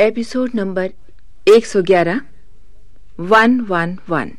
Episode number 111 111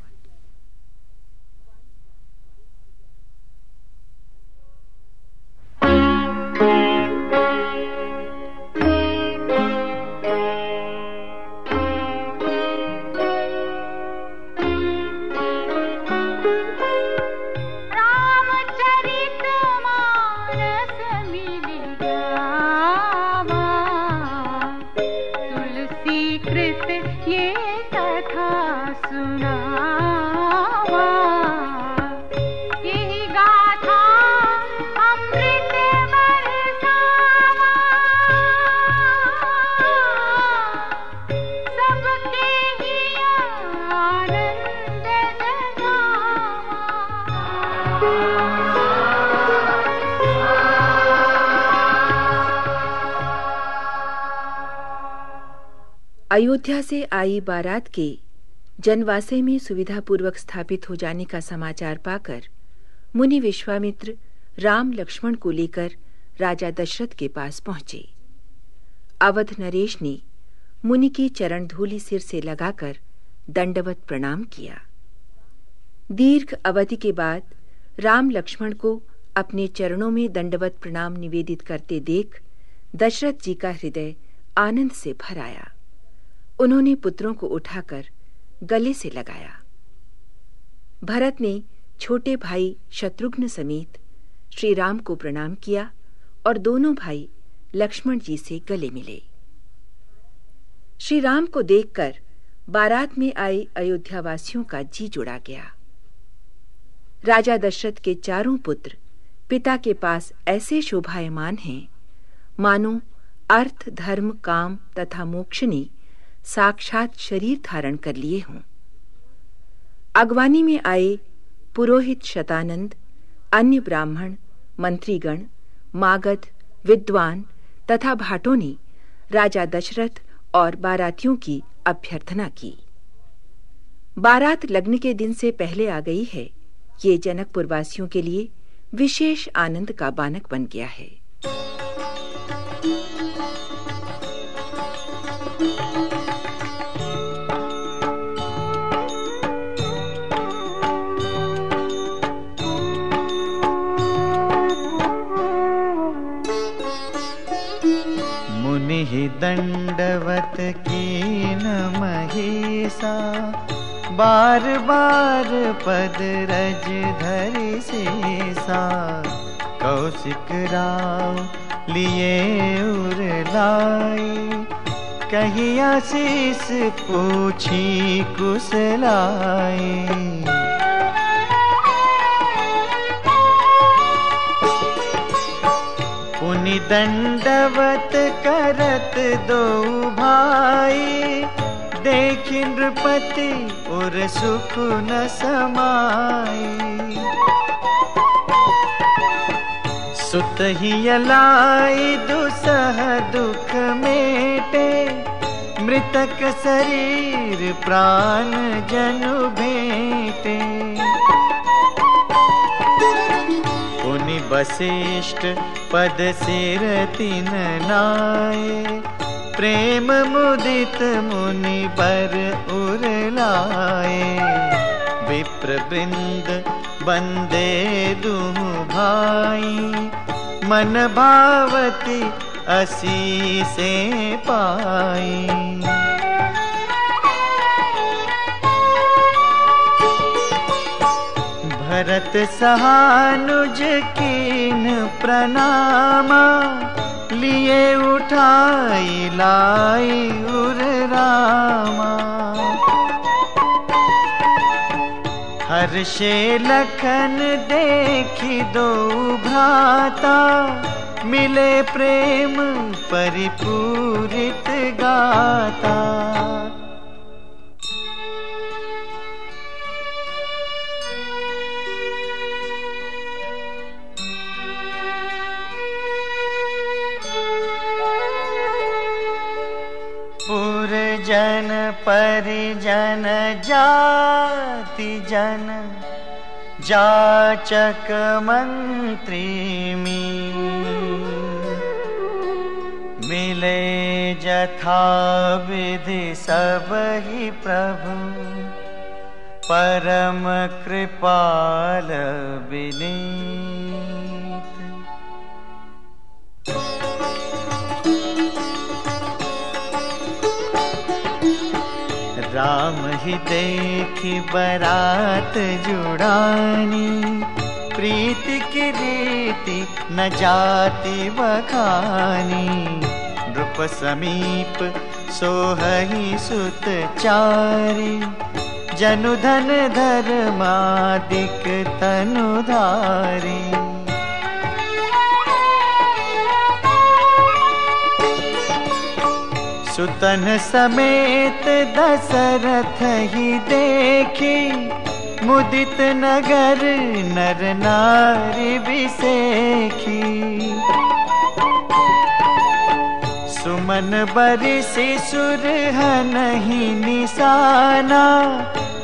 Ayodhya से आई बारात के जनवासे में सुविधापूर्वक स्थापित हो जाने का समाचार पाकर मुनि विश्वामित्र राम लक्ष्मण को लेकर राजा दशरथ के पास पहुँचे। अवध नरेश ने मुनि की चरण धूलि सिर से लगाकर दंडवत प्रणाम किया। दीर्घ अवधि के बाद राम लक्ष्मण को अपने चरणों में दंडवत प्रणाम निवेदित करते देख दशरथ जी का हृदय आनंद से भर आया। उन्होंने पुत्रों को उठाकर गले से लगाया। भरत ने छोटे भाई शत्रुघ्न समेत श्री राम को प्रणाम किया और दोनों भाई लक्ष्मण जी से गले मिले। श्री राम को देखकर बारात में आए अयोध्यावासियों का जी जुड़ा गया। राजा दशरथ के चारों पुत्र पिता के पास ऐसे शोभायमान हैं, मानो अर्थ, धर्म, काम तथा मोक्ष ने साक्षात शरीर धारण कर लिए हों। अगवानी में आए पुरोहित शतानंद, अन्य ब्राह्मण, मंत्रीगण, मागध, विद्वान तथा भाटों ने राजा दशरथ और बारातियों की अभ्यर्थना की। बारात लग्न के दिन से पहले आ गई है। ये जनकपुर वासियों के लिए विशेष आनंद का बानक बन गया है। दंडवत की न महेशा बार बार पद रज धरि शेषा। कौशिक राव लिए उर लाई कहिया आशीष पूछी कुशलाई। दंडवत करत दो भाई। देख नृपति और सुख न समाई। सुत ही अलाई दुसह दुख मेटे। मृतक शरीर प्राण जनु भेटे। वशिष्ठ पद सिर तिन नाय। प्रेम मुदित मुनि पर उरलाए विप्र वृंद बंदे दुह भाई। मन भावती असी से पाई। भरत सहानुज कीन प्रणामा, लिए उठाई, लाई उर रामा। हर्षे लखन देखी दो भ्राता, मिले प्रेम परिपूरित गाता। जन परिजन, जाति जन, जाचक मंत्री मी मिले जथा विधि सब ही प्रभु, परम कृपाल विनीत। राम ही देखी बरात जुड़ानी। प्रीत की रीति न जाति बखानी। नृप समीप सोहही सुत चारी। जनु धन धर्मादिक तनुधारी। सुतन समेत दशरथ ही देखी। मुदित नगर नर नारी विसेखी। सुमन बरिसी सुर नहीं निशाना।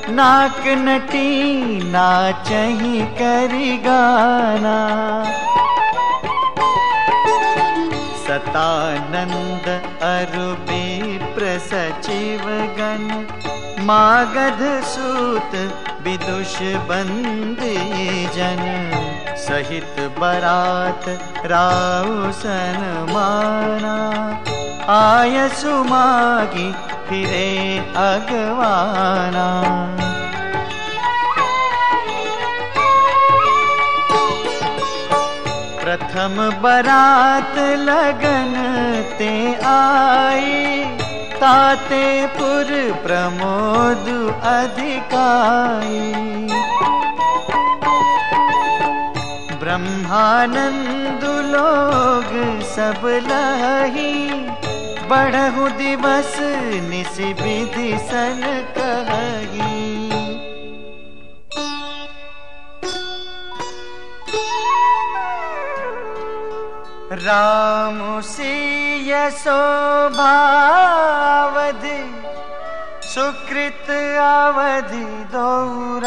नाक नटी नाचही करी गाना। सतानंद अरुपी प्रसचिव गण मागध सूत विदुष बंदी जन सहित बरात राउसन माना। आय सुमागी फिरे अगवाना। प्रथम बरात लगन ते आई। ताते पुर प्रमोद अधिकाई। ब्रह्मानंद लोग सब लही बढ़हु दिवस निस विधि सन कही। राम सिय शोभावधि सुकृत अवधि दौराज।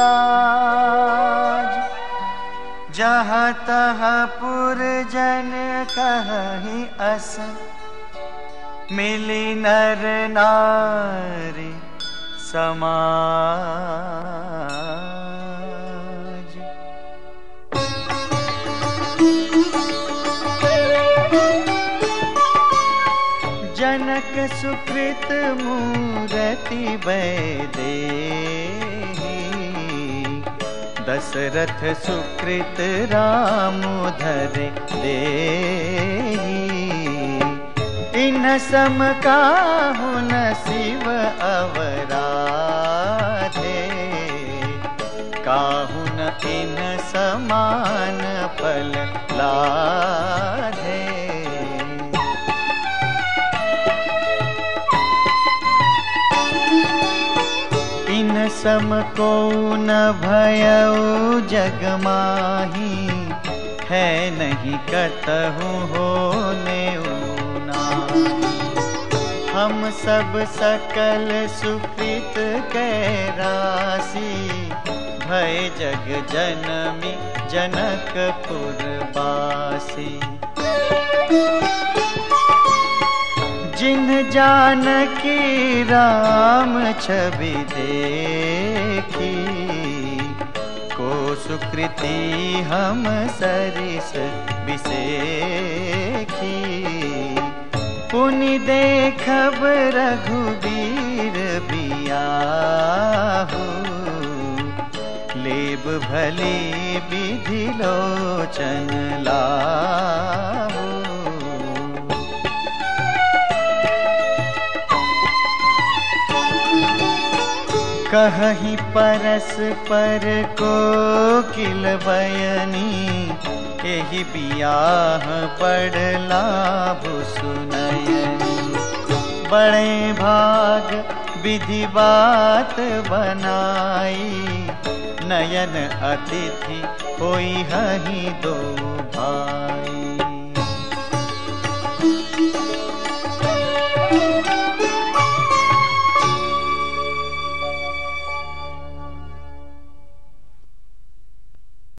जहाँ तह पुर जन कहीं अस मिली नर नारी समाज। जनक सुकृत मूरति बैदे दशरथ सुकृत राम धर दे इन सम काहु न शिव अवराधे। काहु न इन समान फल लाधे। सम को न भयऊ जग माही है नहीं कतहु होने हम सब सकल सुकृत कै राशि भय जग जनमी जनकपुर बासी जान की राम छवि देखी, को सुकृति हम सरिस विसेखी। पुनि देखब रघुवीर बियाहू, लेब भली विधि लोचन लाहू। कही परस पर को किल बयनी यही बियाह पड़ला सुनयनी बड़े भाग विधि बात बनाई, नयन अतिथि कोई हही दो